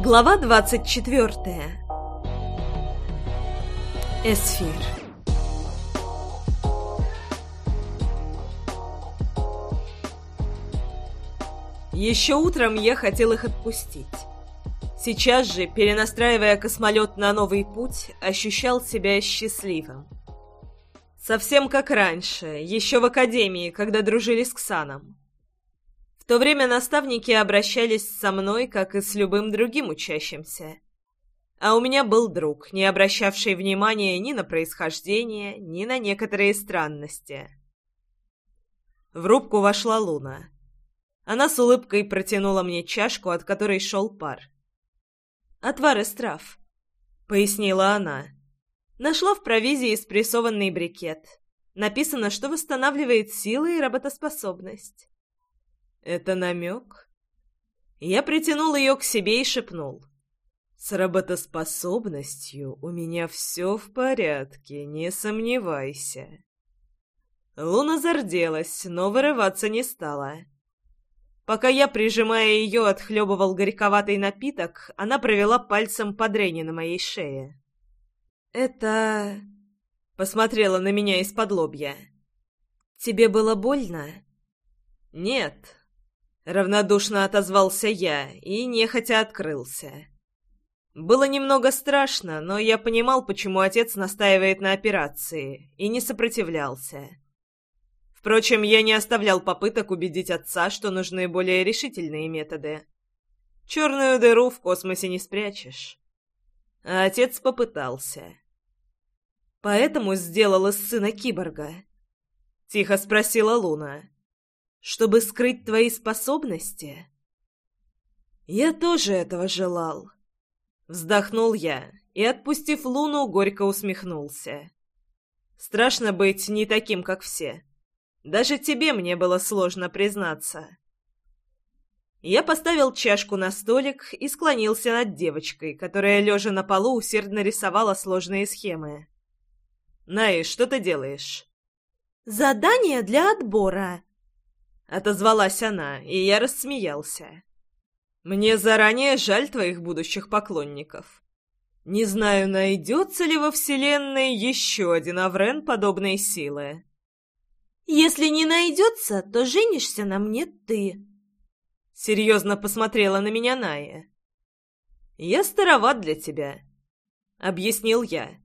Глава 24. Эсфир. Еще утром я хотел их отпустить. Сейчас же, перенастраивая космолет на новый путь, ощущал себя счастливым. Совсем как раньше, еще в академии, когда дружили с Ксаном. То время наставники обращались со мной, как и с любым другим учащимся. А у меня был друг, не обращавший внимания ни на происхождение, ни на некоторые странности. В рубку вошла Луна. Она с улыбкой протянула мне чашку, от которой шел пар. «Отвар из трав», — пояснила она. Нашла в провизии спрессованный брикет. Написано, что восстанавливает силы и работоспособность. «Это намек?» Я притянул ее к себе и шепнул. «С работоспособностью у меня все в порядке, не сомневайся». Луна зарделась, но вырываться не стала. Пока я, прижимая ее, отхлебывал горьковатый напиток, она провела пальцем по дрене на моей шее. «Это...» — посмотрела на меня из-под лобья. «Тебе было больно?» «Нет», — равнодушно отозвался я и нехотя открылся. Было немного страшно, но я понимал, почему отец настаивает на операции, и не сопротивлялся. Впрочем, я не оставлял попыток убедить отца, что нужны более решительные методы. Черную дыру в космосе не спрячешь. А отец попытался. «Поэтому сделал из сына киборга?» — тихо спросила Луна. «Чтобы скрыть твои способности?» «Я тоже этого желал», Вздохнул я и, отпустив луну, горько усмехнулся. Страшно быть не таким, как все. Даже тебе мне было сложно признаться. Я поставил чашку на столик и склонился над девочкой, которая, лежа на полу, усердно рисовала сложные схемы. «Най, что ты делаешь?» «Задание для отбора», — отозвалась она, и я рассмеялся. Мне заранее жаль твоих будущих поклонников. Не знаю, найдется ли во Вселенной еще один Аврен подобной силы. Если не найдется, то женишься на мне ты. Серьезно посмотрела на меня Ная. Я староват для тебя, объяснил я.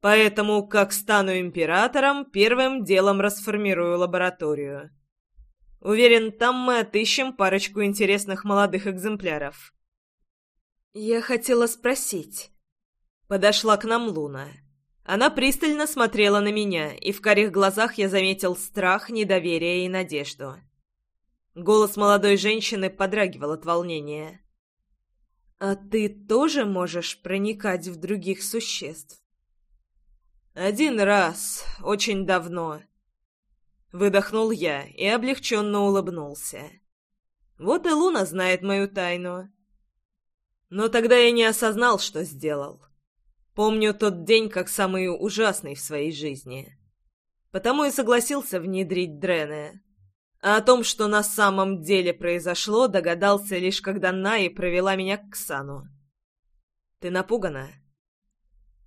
Поэтому, как стану императором, первым делом расформирую лабораторию. Уверен, там мы отыщем парочку интересных молодых экземпляров. Я хотела спросить. Подошла к нам Луна. Она пристально смотрела на меня, и в карих глазах я заметил страх, недоверие и надежду. Голос молодой женщины подрагивал от волнения. «А ты тоже можешь проникать в других существ?» «Один раз, очень давно», Выдохнул я и облегченно улыбнулся. Вот и Луна знает мою тайну. Но тогда я не осознал, что сделал. Помню тот день как самый ужасный в своей жизни. Потому и согласился внедрить Дрене. А о том, что на самом деле произошло, догадался лишь когда Наи провела меня к Ксану. «Ты напугана?»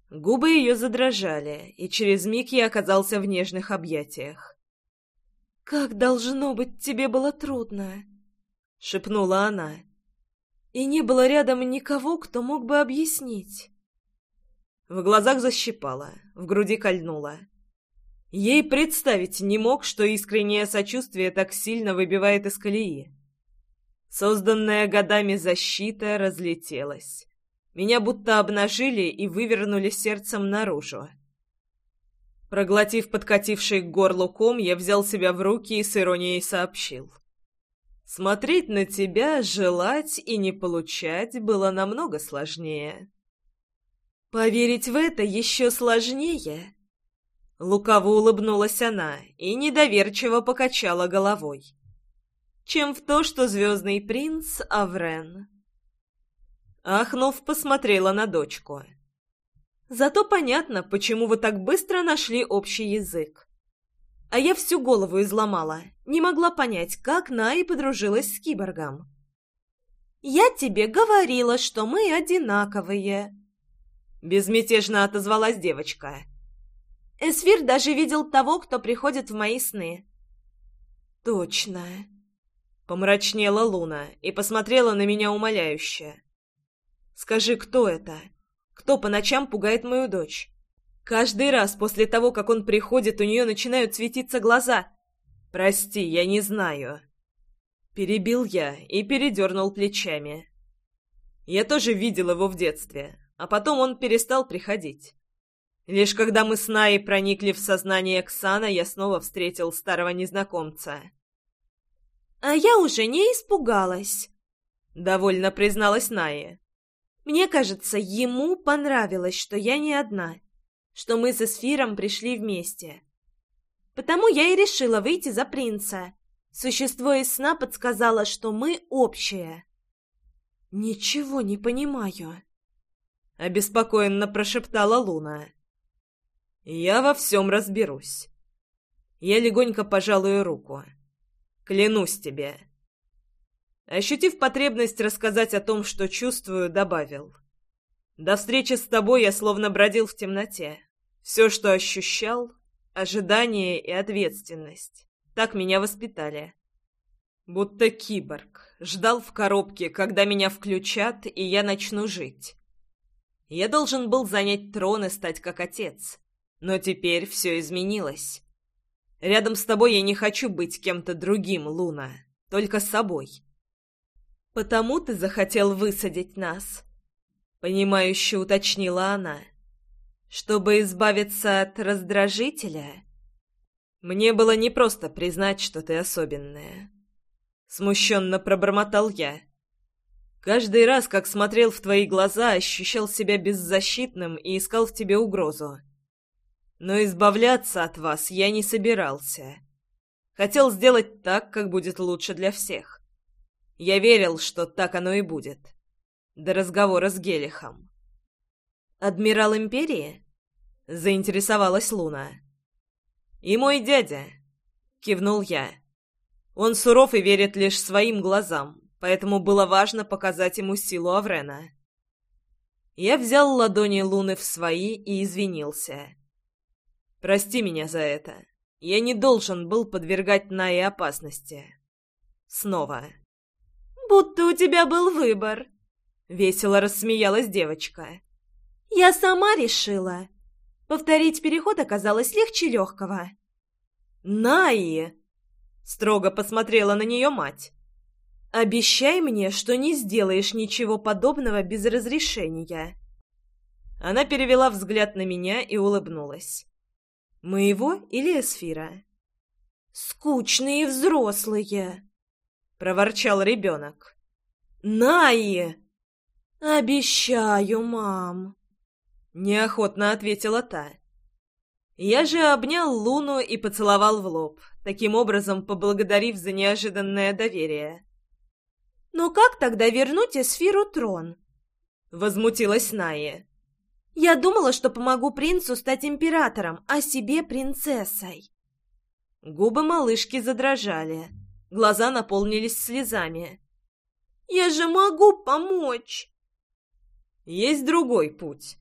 Губы ее задрожали, и через миг я оказался в нежных объятиях. «Как, должно быть, тебе было трудно!» — шепнула она. «И не было рядом никого, кто мог бы объяснить». В глазах защипала, в груди кольнула. Ей представить не мог, что искреннее сочувствие так сильно выбивает из колеи. Созданная годами защита разлетелась. Меня будто обнажили и вывернули сердцем наружу. Проглотив подкативший к горлу ком, я взял себя в руки и с иронией сообщил. Смотреть на тебя, желать и не получать было намного сложнее. Поверить в это еще сложнее. Лукаво улыбнулась она и недоверчиво покачала головой. Чем в то, что звездный принц Аврен. Ахнув, посмотрела на дочку. Зато понятно, почему вы так быстро нашли общий язык. А я всю голову изломала, не могла понять, как Наи подружилась с киборгом. «Я тебе говорила, что мы одинаковые!» Безмятежно отозвалась девочка. «Эсфир даже видел того, кто приходит в мои сны». «Точно!» Помрачнела Луна и посмотрела на меня умоляюще. «Скажи, кто это? Кто по ночам пугает мою дочь? Каждый раз после того, как он приходит, у нее начинают светиться глаза. Прости, я не знаю». Перебил я и передернул плечами. Я тоже видел его в детстве, а потом он перестал приходить. Лишь когда мы с Наей проникли в сознание Ксана, я снова встретил старого незнакомца. «А я уже не испугалась», — довольно призналась Ная. «Мне кажется, ему понравилось, что я не одна, что мы с Эсфиром пришли вместе. Потому я и решила выйти за принца, Существо из сна подсказало, что мы общие. «Ничего не понимаю», — обеспокоенно прошептала Луна. «Я во всем разберусь. Я легонько пожалую руку. Клянусь тебе». Ощутив потребность рассказать о том, что чувствую, добавил. «До встречи с тобой я словно бродил в темноте. Все, что ощущал — ожидание и ответственность. Так меня воспитали. Будто киборг. Ждал в коробке, когда меня включат, и я начну жить. Я должен был занять трон и стать как отец. Но теперь все изменилось. Рядом с тобой я не хочу быть кем-то другим, Луна. Только собой. Потому ты захотел высадить нас? Понимающе уточнила она. Чтобы избавиться от раздражителя? Мне было непросто признать, что ты особенная. Смущенно пробормотал я. Каждый раз, как смотрел в твои глаза, ощущал себя беззащитным и искал в тебе угрозу. Но избавляться от вас я не собирался. Хотел сделать так, как будет лучше для всех. Я верил, что так оно и будет. До разговора с Гелихом. «Адмирал Империи?» — заинтересовалась Луна. «И мой дядя», — кивнул я. Он суров и верит лишь своим глазам, поэтому было важно показать ему силу Аврена. Я взял ладони Луны в свои и извинился. «Прости меня за это. Я не должен был подвергать Наи опасности. Снова». «Будто у тебя был выбор», — весело рассмеялась девочка. «Я сама решила. Повторить переход оказалось легче легкого. «Наи!» — строго посмотрела на нее мать. «Обещай мне, что не сделаешь ничего подобного без разрешения». Она перевела взгляд на меня и улыбнулась. «Моего или Эсфира?» «Скучные взрослые!» — проворчал ребенок. «Наи!» «Обещаю, мам!» Неохотно ответила та. Я же обнял Луну и поцеловал в лоб, таким образом поблагодарив за неожиданное доверие. «Но как тогда вернуть Эсфиру трон?» Возмутилась Ная. «Я думала, что помогу принцу стать императором, а себе принцессой». Губы малышки задрожали, глаза наполнились слезами. «Я же могу помочь!» «Есть другой путь»,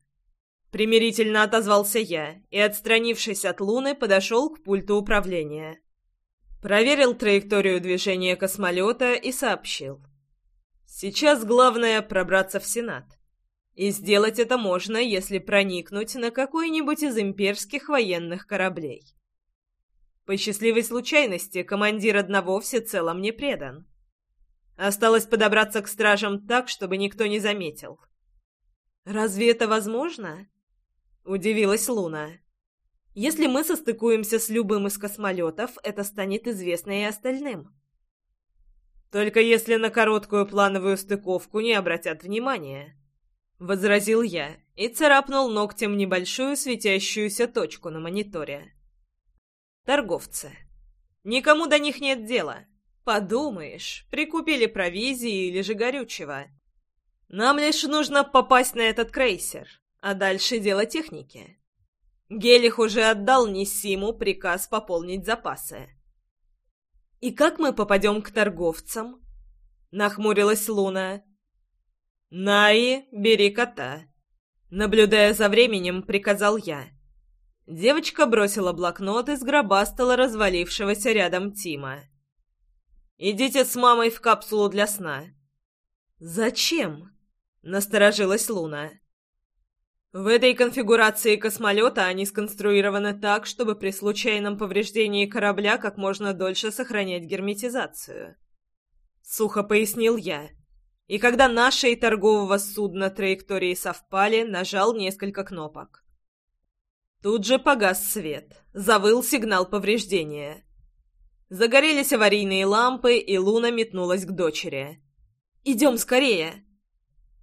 Примирительно отозвался я и, отстранившись от Луны, подошел к пульту управления. Проверил траекторию движения космолета и сообщил. Сейчас главное пробраться в Сенат. И сделать это можно, если проникнуть на какой-нибудь из имперских военных кораблей. По счастливой случайности командир одного всецело мне предан. Осталось подобраться к стражам так, чтобы никто не заметил. Разве это возможно? Удивилась Луна. Если мы состыкуемся с любым из космолетов, это станет известно и остальным. Только если на короткую плановую стыковку не обратят внимания. Возразил я и царапнул ногтем небольшую светящуюся точку на мониторе. Торговцы. Никому до них нет дела. Подумаешь, прикупили провизии или же горючего. Нам лишь нужно попасть на этот крейсер. А дальше дело техники. Гелих уже отдал Нисиму приказ пополнить запасы. «И как мы попадем к торговцам?» — нахмурилась Луна. «Наи, бери кота!» Наблюдая за временем, приказал я. Девочка бросила блокнот и сгробастала развалившегося рядом Тима. «Идите с мамой в капсулу для сна». «Зачем?» — насторожилась Луна. В этой конфигурации космолета они сконструированы так, чтобы при случайном повреждении корабля как можно дольше сохранять герметизацию. Сухо пояснил я. И когда наши и торгового судна траектории совпали, нажал несколько кнопок. Тут же погас свет. Завыл сигнал повреждения. Загорелись аварийные лампы, и Луна метнулась к дочери. «Идем скорее!»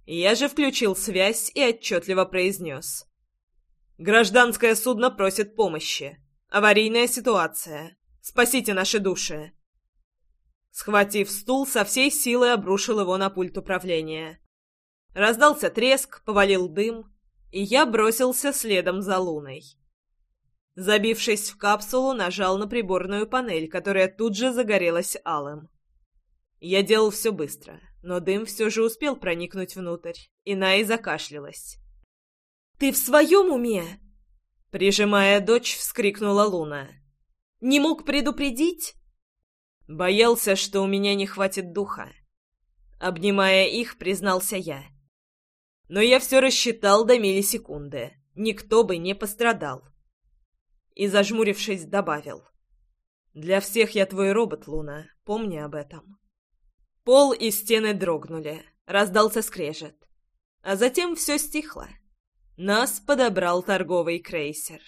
Я же включил связь и отчетливо произнес. «Гражданское судно просит помощи. Аварийная ситуация. Спасите наши души!» Схватив стул, со всей силы обрушил его на пульт управления. Раздался треск, повалил дым, и я бросился следом за луной. Забившись в капсулу, нажал на приборную панель, которая тут же загорелась алым. Я делал все быстро, но дым все же успел проникнуть внутрь, и Най закашлялась. «Ты в своем уме?» Прижимая дочь, вскрикнула Луна. «Не мог предупредить?» Боялся, что у меня не хватит духа. Обнимая их, признался я. Но я все рассчитал до миллисекунды. Никто бы не пострадал. И, зажмурившись, добавил. «Для всех я твой робот, Луна. Помни об этом». Пол и стены дрогнули, раздался скрежет. А затем все стихло. Нас подобрал торговый крейсер.